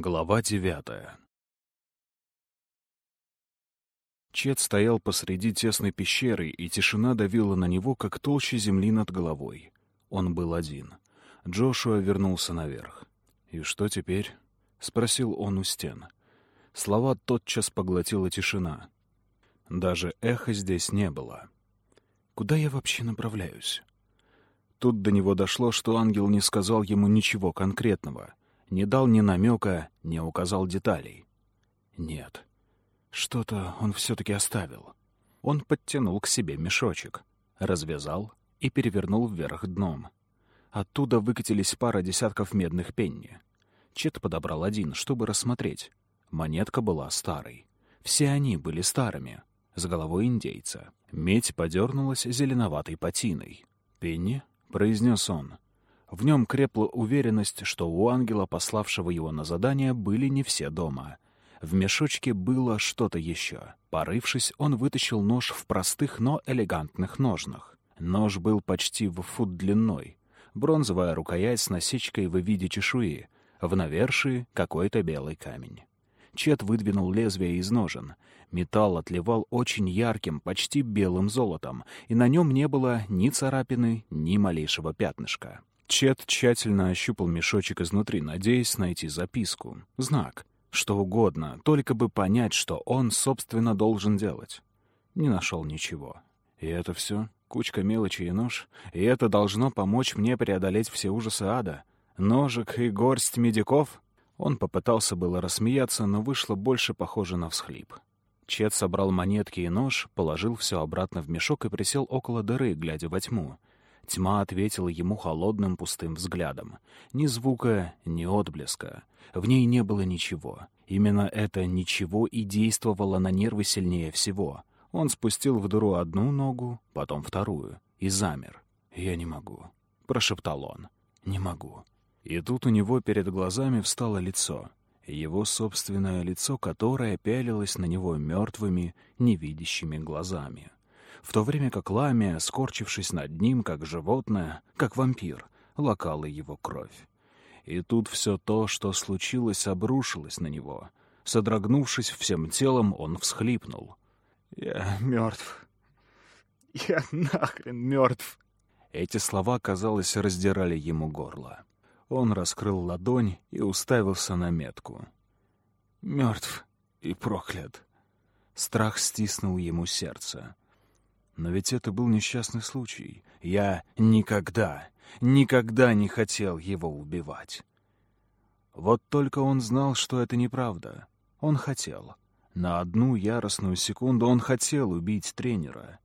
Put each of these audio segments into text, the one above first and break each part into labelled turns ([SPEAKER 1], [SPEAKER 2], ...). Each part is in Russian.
[SPEAKER 1] Глава девятая Чет стоял посреди тесной пещеры, и тишина давила на него, как толще земли над головой. Он был один. Джошуа вернулся наверх. «И что теперь?» — спросил он у стен. Слова тотчас поглотила тишина. Даже эха здесь не было. «Куда я вообще направляюсь?» Тут до него дошло, что ангел не сказал ему ничего конкретного, не дал ни намека, не указал деталей. Нет, что-то он все-таки оставил. Он подтянул к себе мешочек, развязал и перевернул вверх дном. Оттуда выкатились пара десятков медных пенни. Чет подобрал один, чтобы рассмотреть. Монетка была старой. Все они были старыми, с головой индейца. Медь подернулась зеленоватой патиной. «Пенни?» — произнес он. В нем крепла уверенность, что у ангела, пославшего его на задание, были не все дома. В мешочке было что-то еще. Порывшись, он вытащил нож в простых, но элегантных ножнах. Нож был почти в фут длиной. Бронзовая рукоять с насечкой в виде чешуи. В навершии какой-то белый камень. Чет выдвинул лезвие из ножен. Металл отливал очень ярким, почти белым золотом, и на нем не было ни царапины, ни малейшего пятнышка. Чет тщательно ощупал мешочек изнутри, надеясь найти записку. Знак. Что угодно, только бы понять, что он, собственно, должен делать. Не нашел ничего. И это все? Кучка мелочи и нож? И это должно помочь мне преодолеть все ужасы ада? Ножик и горсть медиков? Он попытался было рассмеяться, но вышло больше похоже на всхлип. Чет собрал монетки и нож, положил все обратно в мешок и присел около дыры, глядя во тьму. Тьма ответила ему холодным пустым взглядом. Ни звука, ни отблеска. В ней не было ничего. Именно это «ничего» и действовало на нервы сильнее всего. Он спустил в дыру одну ногу, потом вторую, и замер. «Я не могу», — прошептал он. «Не могу». И тут у него перед глазами встало лицо его собственное лицо, которое пялилось на него мертвыми, невидящими глазами. В то время как Ламия, скорчившись над ним, как животное, как вампир, лакала его кровь. И тут все то, что случилось, обрушилось на него. Содрогнувшись всем телом, он всхлипнул.
[SPEAKER 2] «Я мертв. Я нахрен мертв!»
[SPEAKER 1] Эти слова, казалось, раздирали ему горло. Он раскрыл ладонь и уставился на метку. Мертв и проклят. Страх стиснул ему сердце. Но ведь это был несчастный случай. Я никогда, никогда не хотел его убивать. Вот только он знал, что это неправда. Он хотел. На одну яростную секунду он хотел убить тренера.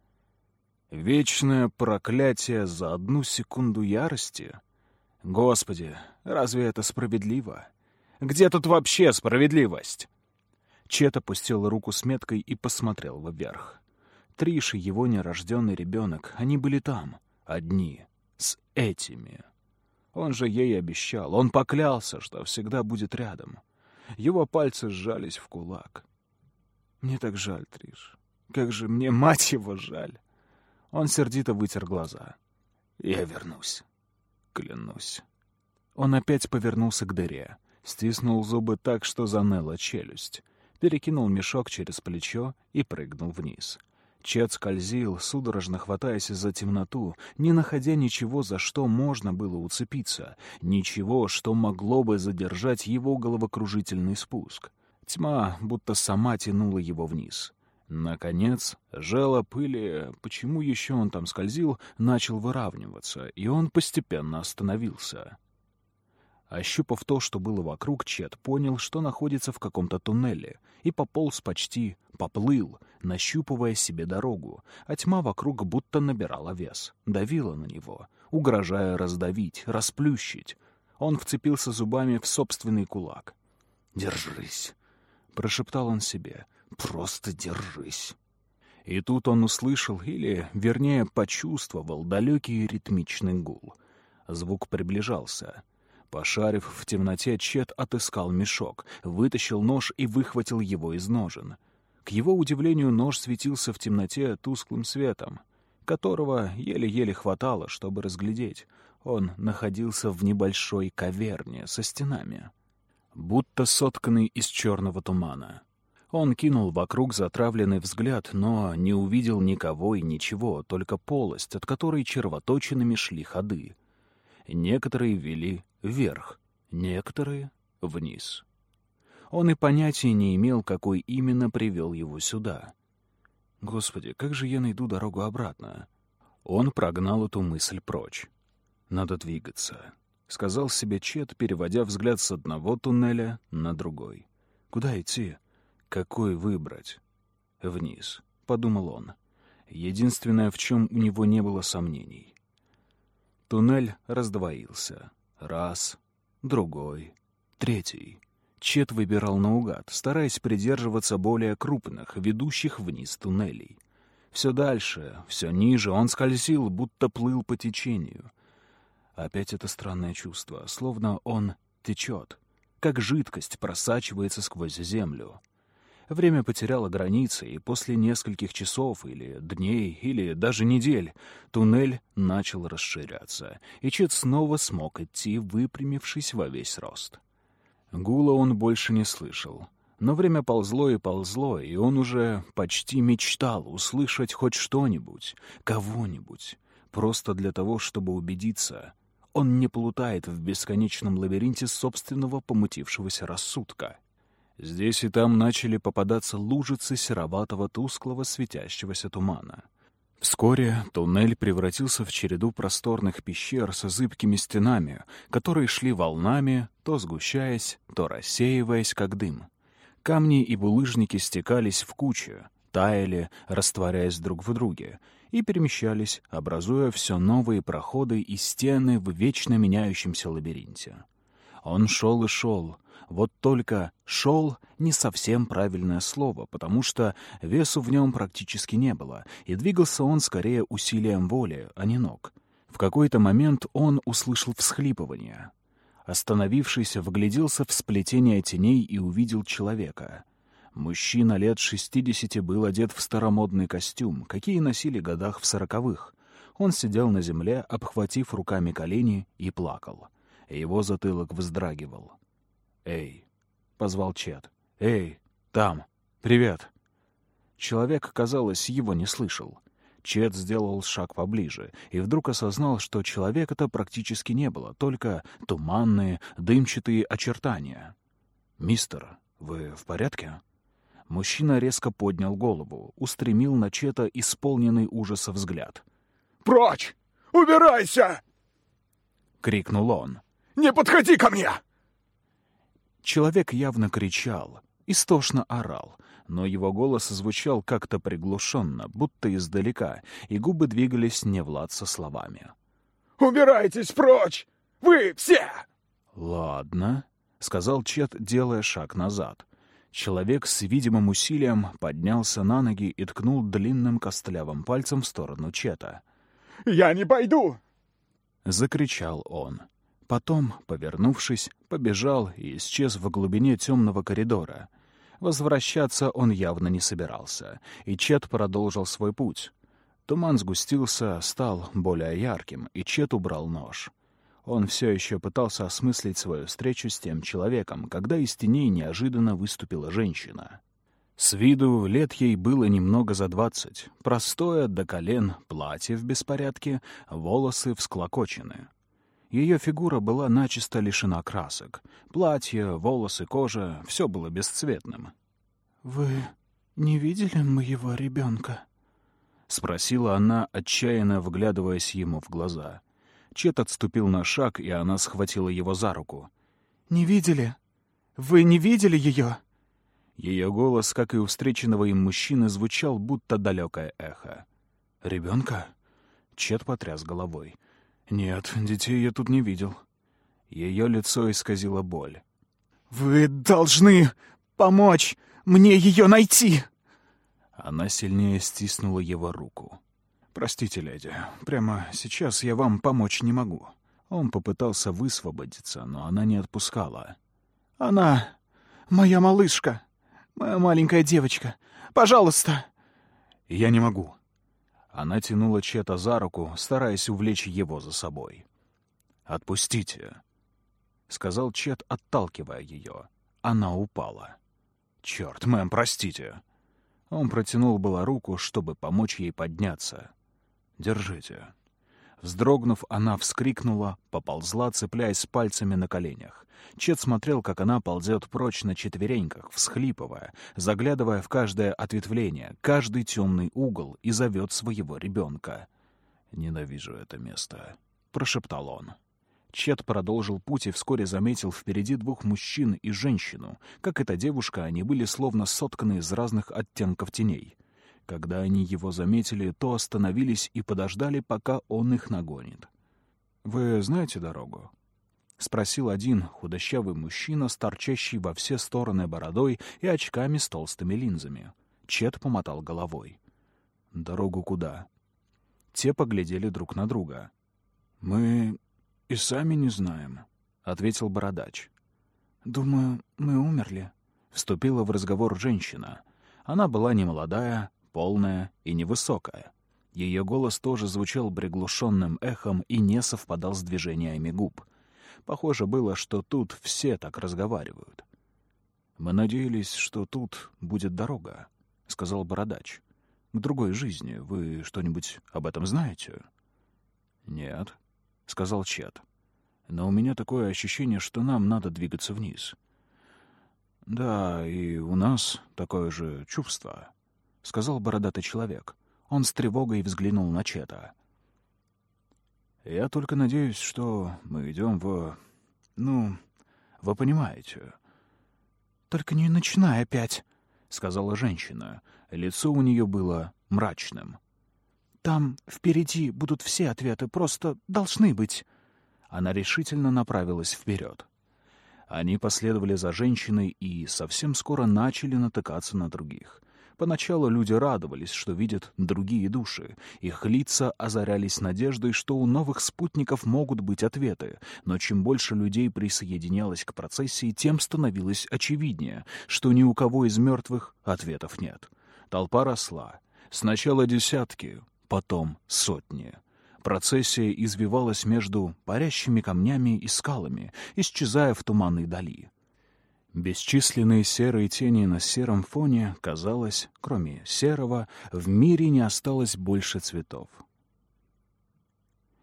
[SPEAKER 1] Вечное проклятие за одну секунду ярости — Господи, разве это справедливо? Где тут вообще справедливость? Чет опустил руку с меткой и посмотрел вверх. Триш и его нерожденный ребенок, они были там, одни, с этими. Он же ей обещал, он поклялся, что всегда будет рядом. Его пальцы сжались в кулак. Мне так жаль, Триш. Как же мне, мать его, жаль. Он сердито вытер глаза. Я вернусь клянусь. Он опять повернулся к дыре, стиснул зубы так, что заныла челюсть, перекинул мешок через плечо и прыгнул вниз. Чет скользил, судорожно хватаясь за темноту, не находя ничего, за что можно было уцепиться, ничего, что могло бы задержать его головокружительный спуск. Тьма будто сама тянула его вниз. Наконец, жало пыли, почему еще он там скользил, начал выравниваться, и он постепенно остановился. Ощупав то, что было вокруг, Чет понял, что находится в каком-то туннеле, и пополз почти, поплыл, нащупывая себе дорогу, а тьма вокруг будто набирала вес, давила на него, угрожая раздавить, расплющить. Он вцепился зубами в собственный кулак. «Держись!» — прошептал он себе. Просто держись. И тут он услышал, или, вернее, почувствовал далекий ритмичный гул. Звук приближался. Пошарив в темноте, Чет отыскал мешок, вытащил нож и выхватил его из ножен. К его удивлению, нож светился в темноте тусклым светом, которого еле-еле хватало, чтобы разглядеть. Он находился в небольшой каверне со стенами. будто сотканный из черного тумана. Он кинул вокруг затравленный взгляд, но не увидел никого и ничего, только полость, от которой червоточинами шли ходы. Некоторые вели вверх, некоторые — вниз. Он и понятия не имел, какой именно привел его сюда. Господи, как же я найду дорогу обратно? Он прогнал эту мысль прочь. Надо двигаться. — сказал себе Чет, переводя взгляд с одного туннеля на другой. «Куда идти? Какой выбрать?» «Вниз», — подумал он. Единственное, в чем у него не было сомнений. Туннель раздвоился. Раз, другой, третий. Чет выбирал наугад, стараясь придерживаться более крупных, ведущих вниз туннелей. Все дальше, все ниже он скользил, будто плыл по течению — Опять это странное чувство, словно он течет, как жидкость просачивается сквозь землю. Время потеряло границы, и после нескольких часов или дней, или даже недель туннель начал расширяться, и Чет снова смог идти, выпрямившись во весь рост. Гула он больше не слышал. Но время ползло и ползло, и он уже почти мечтал услышать хоть что-нибудь, кого-нибудь, просто для того, чтобы убедиться, он не плутает в бесконечном лабиринте собственного помутившегося рассудка. Здесь и там начали попадаться лужицы сероватого тусклого светящегося тумана. Вскоре туннель превратился в череду просторных пещер с зыбкими стенами, которые шли волнами, то сгущаясь, то рассеиваясь, как дым. Камни и булыжники стекались в кучу, таяли, растворяясь друг в друге, и перемещались, образуя все новые проходы и стены в вечно меняющемся лабиринте. Он шел и шел, вот только «шел» — не совсем правильное слово, потому что весу в нем практически не было, и двигался он скорее усилием воли, а не ног. В какой-то момент он услышал всхлипывание. Остановившись, вгляделся в сплетение теней и увидел человека — Мужчина лет шестидесяти был одет в старомодный костюм, какие носили годах в сороковых. Он сидел на земле, обхватив руками колени, и плакал. Его затылок вздрагивал. «Эй!» — позвал Чет. «Эй! Там! Привет!» Человек, казалось, его не слышал. Чет сделал шаг поближе и вдруг осознал, что человека-то практически не было, только туманные, дымчатые очертания. «Мистер, вы в порядке?» Мужчина резко поднял голову, устремил на Чета исполненный ужаса взгляд.
[SPEAKER 2] «Прочь! Убирайся!»
[SPEAKER 1] — крикнул он.
[SPEAKER 2] «Не подходи ко мне!»
[SPEAKER 1] Человек явно кричал, истошно орал, но его голос звучал как-то приглушенно, будто издалека, и губы двигались не в лад со словами.
[SPEAKER 2] «Убирайтесь прочь! Вы все!»
[SPEAKER 1] «Ладно», — сказал Чет, делая шаг назад. Человек с видимым усилием поднялся на ноги и ткнул длинным костлявым пальцем в сторону Чета.
[SPEAKER 2] «Я не пойду!»
[SPEAKER 1] — закричал он. Потом, повернувшись, побежал и исчез в глубине темного коридора. Возвращаться он явно не собирался, и Чет продолжил свой путь. Туман сгустился, стал более ярким, и Чет убрал нож. Он все еще пытался осмыслить свою встречу с тем человеком, когда из теней неожиданно выступила женщина. С виду лет ей было немного за двадцать. Простое до колен платье в беспорядке, волосы всклокочены. Ее фигура была начисто лишена красок. Платье, волосы, кожа — все было бесцветным.
[SPEAKER 3] «Вы не видели моего ребенка?»
[SPEAKER 1] — спросила она, отчаянно вглядываясь ему в глаза — Чет отступил на шаг, и она схватила его за руку.
[SPEAKER 3] «Не видели? Вы не видели ее?»
[SPEAKER 1] Ее голос, как и у встреченного им мужчины, звучал, будто далекое эхо. «Ребенка?» Чет потряс головой. «Нет, детей я тут не видел». Ее лицо исказило боль.
[SPEAKER 3] «Вы должны помочь мне ее найти!»
[SPEAKER 1] Она сильнее стиснула его руку. «Простите, леди, прямо сейчас я вам помочь не могу». Он попытался высвободиться, но она не отпускала.
[SPEAKER 3] «Она моя малышка, моя маленькая девочка. Пожалуйста!»
[SPEAKER 1] «Я не могу». Она тянула Чета за руку, стараясь увлечь его за собой. «Отпустите». сказал Чет, отталкивая ее. Она упала. «Черт, мэм, простите!» Он протянул было руку, чтобы помочь ей подняться. «Держите». Вздрогнув, она вскрикнула, поползла, цепляясь пальцами на коленях. Чет смотрел, как она ползет прочь на четвереньках, всхлипывая, заглядывая в каждое ответвление, каждый темный угол и зовет своего ребенка. «Ненавижу это место», — прошептал он. Чет продолжил путь и вскоре заметил впереди двух мужчин и женщину. Как эта девушка, они были словно сотканы из разных оттенков теней. Когда они его заметили, то остановились и подождали, пока он их нагонит. «Вы знаете дорогу?» — спросил один худощавый мужчина, торчащий во все стороны бородой и очками с толстыми линзами. Чет помотал головой. «Дорогу куда?» Те поглядели друг на друга. «Мы «И сами не знаем», — ответил бородач.
[SPEAKER 3] «Думаю, мы умерли», —
[SPEAKER 1] вступила в разговор женщина. Она была немолодая, полная и невысокая. Ее голос тоже звучал приглушенным эхом и не совпадал с движениями губ. Похоже было, что тут все так разговаривают. «Мы надеялись, что тут будет дорога», — сказал бородач. «К другой жизни. Вы что-нибудь об этом знаете?» «Нет», — сказал Чет. «Но у меня такое ощущение, что нам надо двигаться вниз». «Да, и у нас такое же чувство», — сказал бородатый человек. Он с тревогой взглянул на Чета. «Я только надеюсь, что мы идем в... Ну, вы понимаете».
[SPEAKER 3] «Только не начинай опять», —
[SPEAKER 1] сказала женщина. Лицо у нее было мрачным.
[SPEAKER 3] Там впереди будут все ответы, просто должны быть.
[SPEAKER 1] Она решительно направилась вперед. Они последовали за женщиной и совсем скоро начали натыкаться на других. Поначалу люди радовались, что видят другие души. Их лица озарялись надеждой, что у новых спутников могут быть ответы. Но чем больше людей присоединялось к процессии, тем становилось очевиднее, что ни у кого из мертвых ответов нет. Толпа росла. Сначала десятки, потом сотни. Процессия извивалась между парящими камнями и скалами, исчезая в туманной дали. Бесчисленные серые тени на сером фоне, казалось, кроме серого, в мире не осталось больше цветов.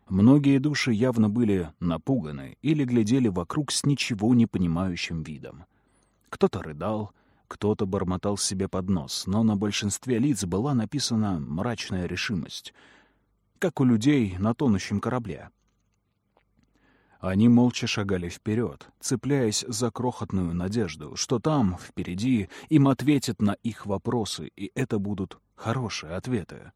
[SPEAKER 1] Многие души явно были напуганы или глядели вокруг с ничего не понимающим видом. Кто-то рыдал, кто-то бормотал себе под нос, но на большинстве лиц была написана мрачная решимость, как у людей на тонущем корабле. Они молча шагали вперед, цепляясь за крохотную надежду, что там, впереди, им ответят на их вопросы, и это будут хорошие ответы.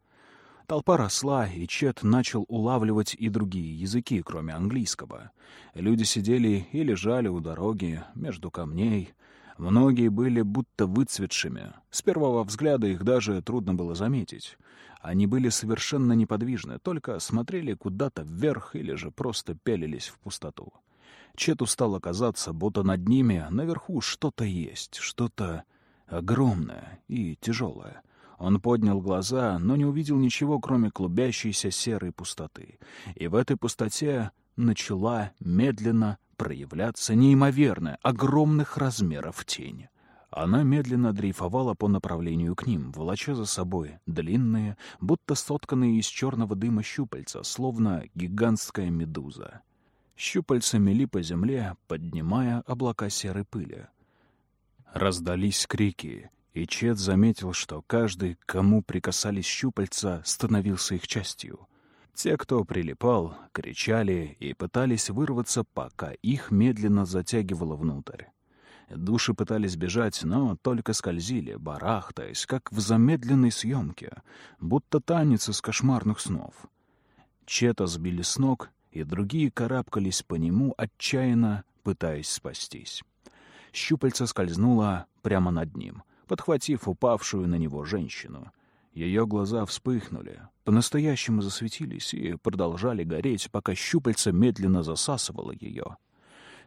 [SPEAKER 1] Толпа росла, и Чет начал улавливать и другие языки, кроме английского. Люди сидели и лежали у дороги, между камней, Многие были будто выцветшими. С первого взгляда их даже трудно было заметить. Они были совершенно неподвижны, только смотрели куда-то вверх или же просто пялились в пустоту. Чету стало казаться, будто над ними наверху что-то есть, что-то огромное и тяжелое. Он поднял глаза, но не увидел ничего, кроме клубящейся серой пустоты. И в этой пустоте начала медленно проявляться неимоверная, огромных размеров тень. Она медленно дрейфовала по направлению к ним, волоча за собой длинные, будто сотканные из черного дыма щупальца, словно гигантская медуза. Щупальца мели по земле, поднимая облака серой пыли. Раздались крики, и Чет заметил, что каждый, кому прикасались щупальца, становился их частью — те, кто прилипал, кричали и пытались вырваться, пока их медленно затягивало внутрь. Души пытались бежать, но только скользили, барахтаясь, как в замедленной съемке, будто танец из кошмарных снов. Чета сбили с ног, и другие карабкались по нему, отчаянно пытаясь спастись. Щупальца скользнуло прямо над ним, подхватив упавшую на него женщину — ее глаза вспыхнули, по-настоящему засветились и продолжали гореть, пока щупальца медленно засасывало ее.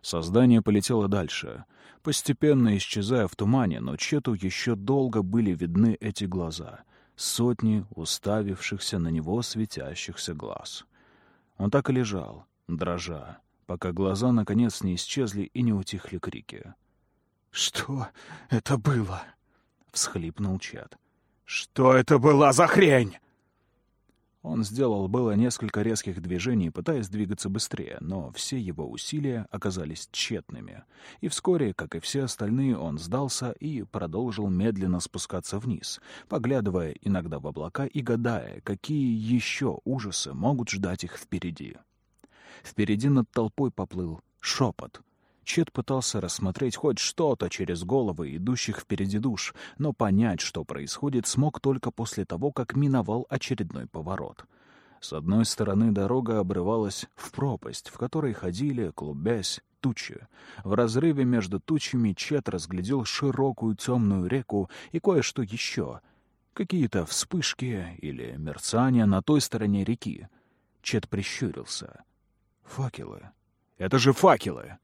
[SPEAKER 1] Создание полетело дальше, постепенно исчезая в тумане, но Чету еще долго были видны эти глаза, сотни уставившихся на него светящихся глаз. Он так и лежал, дрожа, пока глаза наконец не исчезли и не утихли крики.
[SPEAKER 3] «Что это было?»
[SPEAKER 1] — всхлипнул Чет.
[SPEAKER 2] «Что это была за хрень?»
[SPEAKER 1] Он сделал было несколько резких движений, пытаясь двигаться быстрее, но все его усилия оказались тщетными. И вскоре, как и все остальные, он сдался и продолжил медленно спускаться вниз, поглядывая иногда в облака и гадая, какие еще ужасы могут ждать их впереди. Впереди над толпой поплыл шепот, Чет пытался рассмотреть хоть что-то через головы идущих впереди душ, но понять, что происходит, смог только после того, как миновал очередной поворот. С одной стороны дорога обрывалась в пропасть, в которой ходили, клубясь, тучи. В разрыве между тучами Чет разглядел широкую темную реку и кое-что еще. Какие-то вспышки или мерцания на той стороне реки. Чет прищурился. Факелы. Это же факелы!